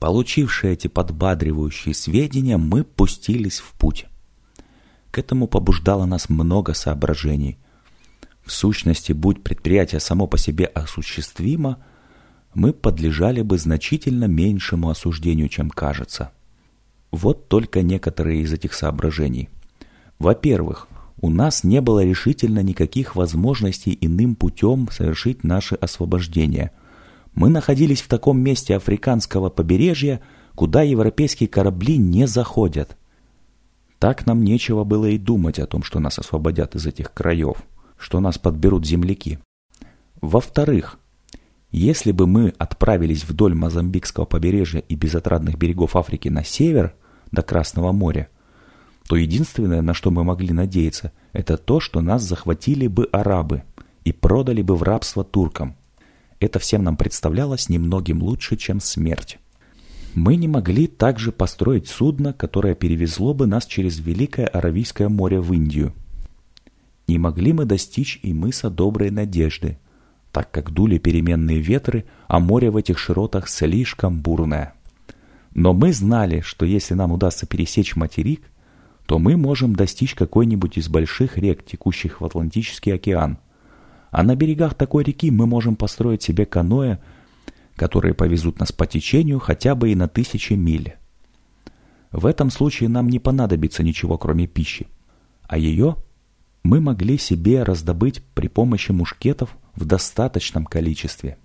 Получивши эти подбадривающие сведения, мы пустились в путь. К этому побуждало нас много соображений. В сущности, будь предприятие само по себе осуществимо, мы подлежали бы значительно меньшему осуждению, чем кажется. Вот только некоторые из этих соображений. Во-первых, у нас не было решительно никаких возможностей иным путем совершить наше освобождение. Мы находились в таком месте африканского побережья, куда европейские корабли не заходят. Так нам нечего было и думать о том, что нас освободят из этих краев, что нас подберут земляки. Во-вторых, если бы мы отправились вдоль Мозамбикского побережья и безотрадных берегов Африки на север, до Красного моря, то единственное, на что мы могли надеяться, это то, что нас захватили бы арабы и продали бы в рабство туркам. Это всем нам представлялось немногим лучше, чем смерть. Мы не могли также построить судно, которое перевезло бы нас через Великое Аравийское море в Индию. Не могли мы достичь и мыса Доброй Надежды – так как дули переменные ветры, а море в этих широтах слишком бурное. Но мы знали, что если нам удастся пересечь материк, то мы можем достичь какой-нибудь из больших рек, текущих в Атлантический океан. А на берегах такой реки мы можем построить себе каноэ, которые повезут нас по течению хотя бы и на тысячи миль. В этом случае нам не понадобится ничего, кроме пищи, а ее мы могли себе раздобыть при помощи мушкетов в достаточном количестве.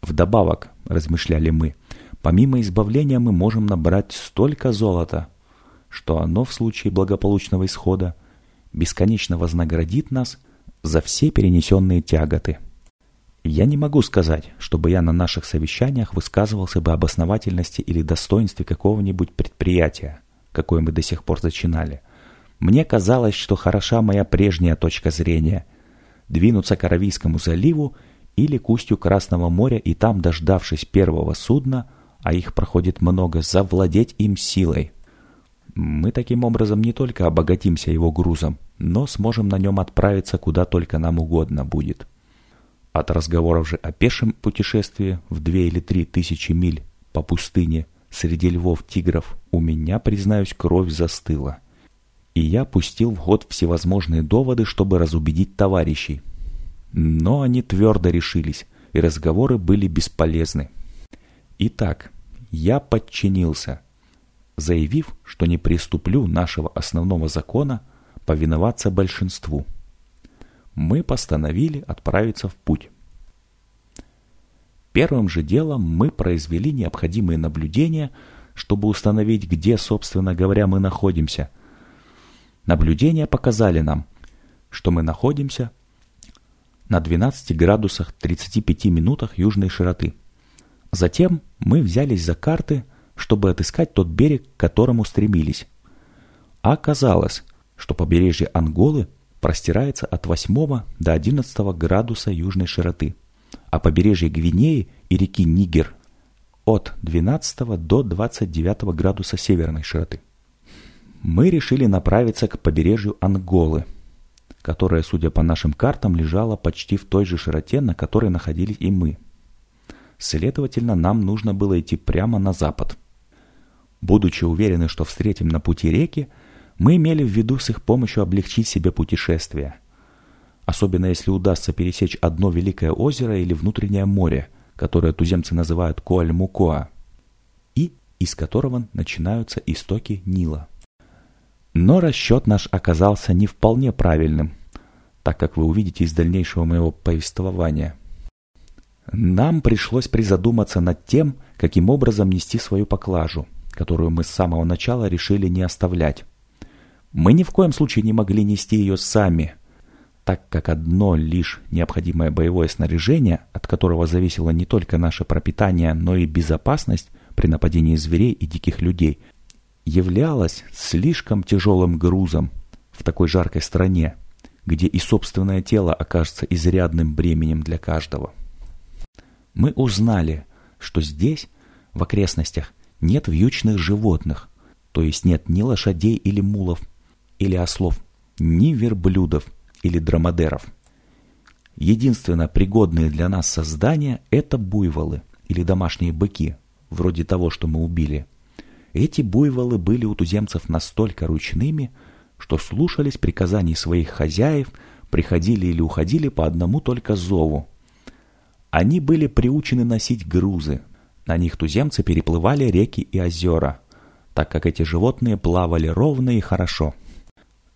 Вдобавок, размышляли мы, помимо избавления мы можем набрать столько золота, что оно в случае благополучного исхода бесконечно вознаградит нас за все перенесенные тяготы. Я не могу сказать, чтобы я на наших совещаниях высказывался бы об основательности или достоинстве какого-нибудь предприятия, какое мы до сих пор зачинали. Мне казалось, что хороша моя прежняя точка зрения – двинуться к Аравийскому заливу или к устью Красного моря и там, дождавшись первого судна, а их проходит много, завладеть им силой. Мы таким образом не только обогатимся его грузом, но сможем на нем отправиться куда только нам угодно будет. От разговоров же о пешем путешествии в две или три тысячи миль по пустыне среди львов-тигров у меня, признаюсь, кровь застыла – и я пустил в ход всевозможные доводы, чтобы разубедить товарищей. Но они твердо решились, и разговоры были бесполезны. Итак, я подчинился, заявив, что не приступлю нашего основного закона повиноваться большинству. Мы постановили отправиться в путь. Первым же делом мы произвели необходимые наблюдения, чтобы установить, где, собственно говоря, мы находимся – Наблюдения показали нам, что мы находимся на 12 градусах 35 минутах южной широты. Затем мы взялись за карты, чтобы отыскать тот берег, к которому стремились. А оказалось, что побережье Анголы простирается от 8 до 11 градуса южной широты, а побережье Гвинеи и реки Нигер от 12 до 29 градуса северной широты мы решили направиться к побережью Анголы, которая, судя по нашим картам, лежала почти в той же широте, на которой находились и мы. Следовательно, нам нужно было идти прямо на запад. Будучи уверены, что встретим на пути реки, мы имели в виду с их помощью облегчить себе путешествие. Особенно если удастся пересечь одно великое озеро или внутреннее море, которое туземцы называют Коаль-Мукоа, и из которого начинаются истоки Нила. Но расчет наш оказался не вполне правильным, так как вы увидите из дальнейшего моего повествования. Нам пришлось призадуматься над тем, каким образом нести свою поклажу, которую мы с самого начала решили не оставлять. Мы ни в коем случае не могли нести ее сами, так как одно лишь необходимое боевое снаряжение, от которого зависело не только наше пропитание, но и безопасность при нападении зверей и диких людей – являлась слишком тяжелым грузом в такой жаркой стране, где и собственное тело окажется изрядным бременем для каждого. Мы узнали, что здесь, в окрестностях, нет вьючных животных, то есть нет ни лошадей или мулов, или ослов, ни верблюдов или драмадеров. Единственно пригодные для нас создания – это буйволы или домашние быки, вроде того, что мы убили. Эти буйволы были у туземцев настолько ручными, что слушались приказаний своих хозяев, приходили или уходили по одному только зову. Они были приучены носить грузы. На них туземцы переплывали реки и озера, так как эти животные плавали ровно и хорошо.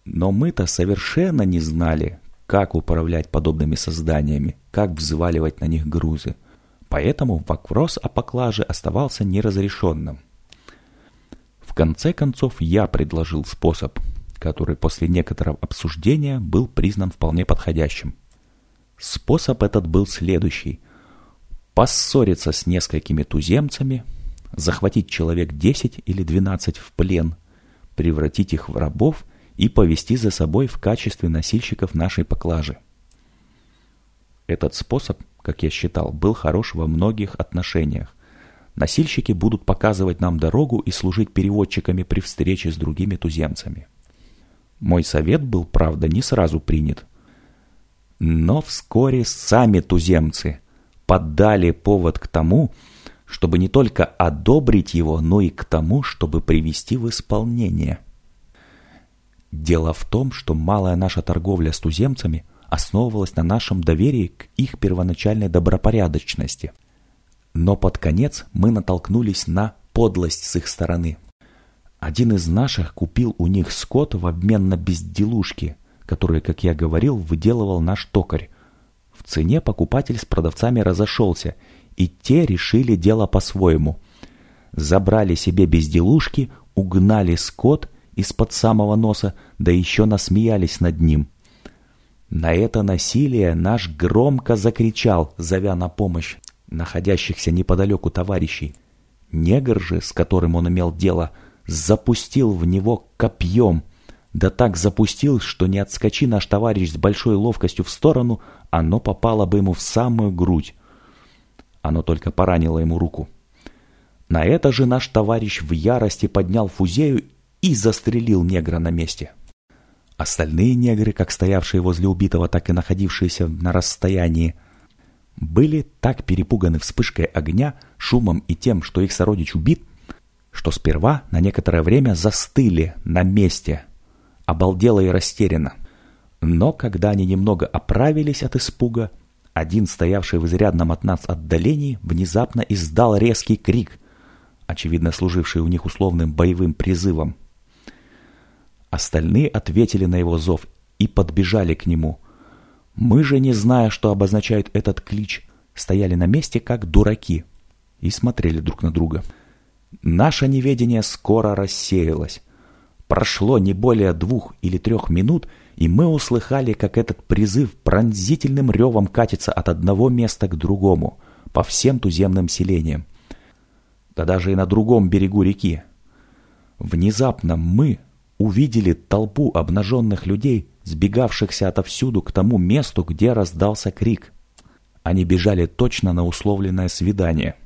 Но мы-то совершенно не знали, как управлять подобными созданиями, как взваливать на них грузы. Поэтому вопрос о поклаже оставался неразрешенным. В конце концов, я предложил способ, который после некоторого обсуждения был признан вполне подходящим. Способ этот был следующий. Поссориться с несколькими туземцами, захватить человек 10 или 12 в плен, превратить их в рабов и повести за собой в качестве носильщиков нашей поклажи. Этот способ, как я считал, был хорош во многих отношениях. Носильщики будут показывать нам дорогу и служить переводчиками при встрече с другими туземцами. Мой совет был, правда, не сразу принят. Но вскоре сами туземцы поддали повод к тому, чтобы не только одобрить его, но и к тому, чтобы привести в исполнение. Дело в том, что малая наша торговля с туземцами основывалась на нашем доверии к их первоначальной добропорядочности. Но под конец мы натолкнулись на подлость с их стороны. Один из наших купил у них скот в обмен на безделушки, которые, как я говорил, выделывал наш токарь. В цене покупатель с продавцами разошелся, и те решили дело по-своему. Забрали себе безделушки, угнали скот из-под самого носа, да еще насмеялись над ним. На это насилие наш громко закричал, зовя на помощь находящихся неподалеку товарищей. Негр же, с которым он имел дело, запустил в него копьем, да так запустил, что не отскочи наш товарищ с большой ловкостью в сторону, оно попало бы ему в самую грудь. Оно только поранило ему руку. На это же наш товарищ в ярости поднял фузею и застрелил негра на месте. Остальные негры, как стоявшие возле убитого, так и находившиеся на расстоянии, были так перепуганы вспышкой огня, шумом и тем, что их сородич убит, что сперва на некоторое время застыли на месте, обалдело и растерянно. Но когда они немного оправились от испуга, один, стоявший в изрядном от нас отдалении, внезапно издал резкий крик, очевидно служивший у них условным боевым призывом. Остальные ответили на его зов и подбежали к нему. Мы же, не зная, что обозначает этот клич, стояли на месте, как дураки, и смотрели друг на друга. Наше неведение скоро рассеялось. Прошло не более двух или трех минут, и мы услыхали, как этот призыв пронзительным ревом катится от одного места к другому, по всем туземным селениям. Да даже и на другом берегу реки. Внезапно мы, увидели толпу обнаженных людей, сбегавшихся отовсюду к тому месту, где раздался крик. Они бежали точно на условленное свидание.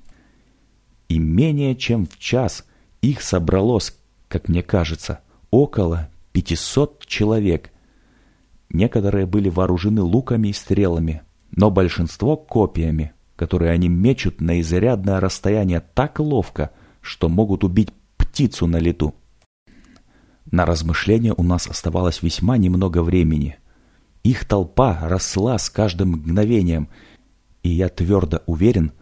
И менее чем в час их собралось, как мне кажется, около 500 человек. Некоторые были вооружены луками и стрелами, но большинство копьями, которые они мечут на изрядное расстояние так ловко, что могут убить птицу на лету. На размышления у нас оставалось весьма немного времени. Их толпа росла с каждым мгновением, и я твердо уверен,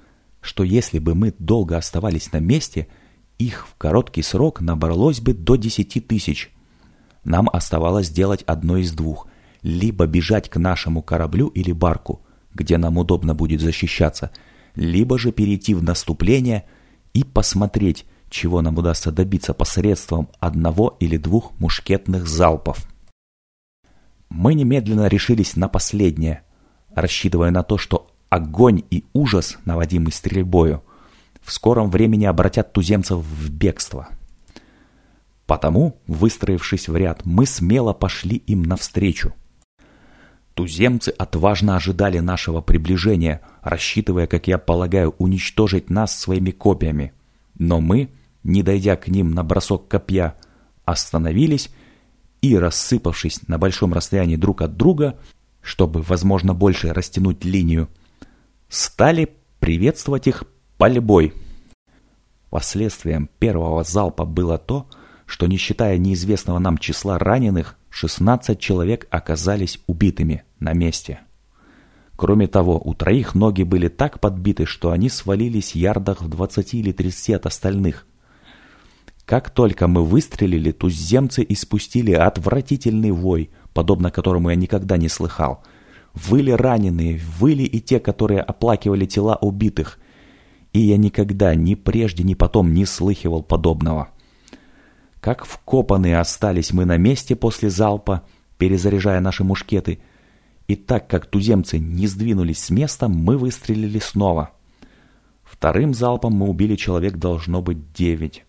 что если бы мы долго оставались на месте, их в короткий срок набралось бы до десяти тысяч. Нам оставалось сделать одно из двух – либо бежать к нашему кораблю или барку, где нам удобно будет защищаться, либо же перейти в наступление и посмотреть, чего нам удастся добиться посредством одного или двух мушкетных залпов. Мы немедленно решились на последнее, рассчитывая на то, что огонь и ужас, наводимый стрельбою, в скором времени обратят туземцев в бегство. Потому, выстроившись в ряд, мы смело пошли им навстречу. Туземцы отважно ожидали нашего приближения, рассчитывая, как я полагаю, уничтожить нас своими копьями. Но мы, не дойдя к ним на бросок копья, остановились и, рассыпавшись на большом расстоянии друг от друга, чтобы, возможно, больше растянуть линию, стали приветствовать их пальбой. Последствием первого залпа было то, что не считая неизвестного нам числа раненых, 16 человек оказались убитыми на месте. Кроме того, у троих ноги были так подбиты, что они свалились ярдах в 20 или 30 от остальных. Как только мы выстрелили, туземцы испустили отвратительный вой, подобно которому я никогда не слыхал. Выли раненые, выли и те, которые оплакивали тела убитых. И я никогда, ни прежде, ни потом не слыхивал подобного. Как вкопанные остались мы на месте после залпа, перезаряжая наши мушкеты – и так как туземцы не сдвинулись с места, мы выстрелили снова. Вторым залпом мы убили человек должно быть девять.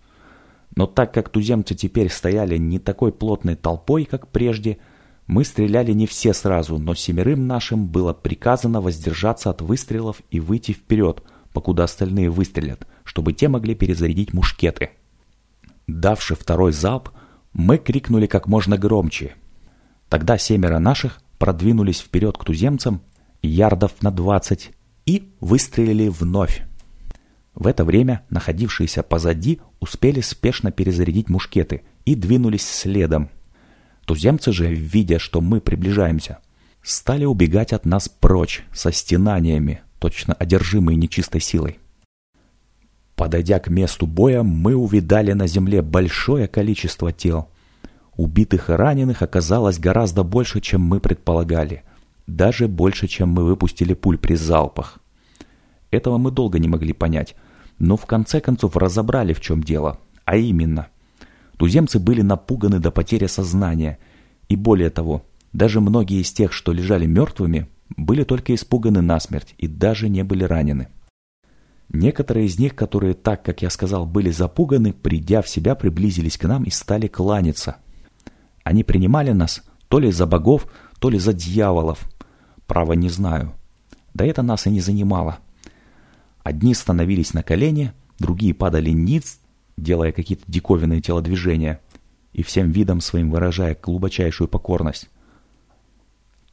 Но так как туземцы теперь стояли не такой плотной толпой, как прежде, мы стреляли не все сразу, но семерым нашим было приказано воздержаться от выстрелов и выйти вперед, покуда остальные выстрелят, чтобы те могли перезарядить мушкеты. Давши второй залп, мы крикнули как можно громче. Тогда семеро наших продвинулись вперед к туземцам ярдов на двадцать и выстрелили вновь. В это время находившиеся позади успели спешно перезарядить мушкеты и двинулись следом. Туземцы же, видя, что мы приближаемся, стали убегать от нас прочь со стенаниями, точно одержимые нечистой силой. Подойдя к месту боя, мы увидали на земле большое количество тел. Убитых и раненых оказалось гораздо больше, чем мы предполагали. Даже больше, чем мы выпустили пуль при залпах. Этого мы долго не могли понять, но в конце концов разобрали, в чем дело. А именно, туземцы были напуганы до потери сознания. И более того, даже многие из тех, что лежали мертвыми, были только испуганы насмерть и даже не были ранены. Некоторые из них, которые, так как я сказал, были запуганы, придя в себя, приблизились к нам и стали кланяться, они принимали нас то ли за богов, то ли за дьяволов. Право не знаю. Да это нас и не занимало. Одни становились на колени, другие падали ниц, делая какие-то диковинные телодвижения и всем видом своим выражая глубочайшую покорность.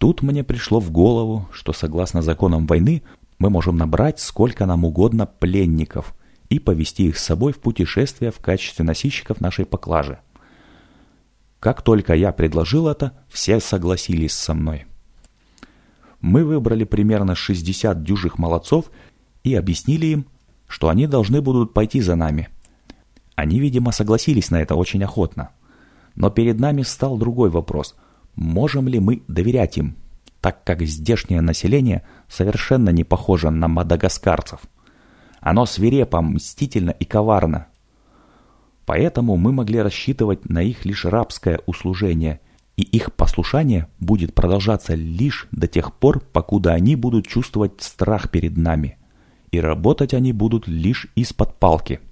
Тут мне пришло в голову, что согласно законам войны мы можем набрать сколько нам угодно пленников и повести их с собой в путешествие в качестве носильщиков нашей поклажи. Как только я предложил это, все согласились со мной. Мы выбрали примерно 60 дюжих молодцов и объяснили им, что они должны будут пойти за нами. Они, видимо, согласились на это очень охотно. Но перед нами стал другой вопрос. Можем ли мы доверять им, так как здешнее население совершенно не похоже на мадагаскарцев? Оно свирепо, мстительно и коварно, Поэтому мы могли рассчитывать на их лишь рабское услужение, и их послушание будет продолжаться лишь до тех пор, покуда они будут чувствовать страх перед нами, и работать они будут лишь из-под палки –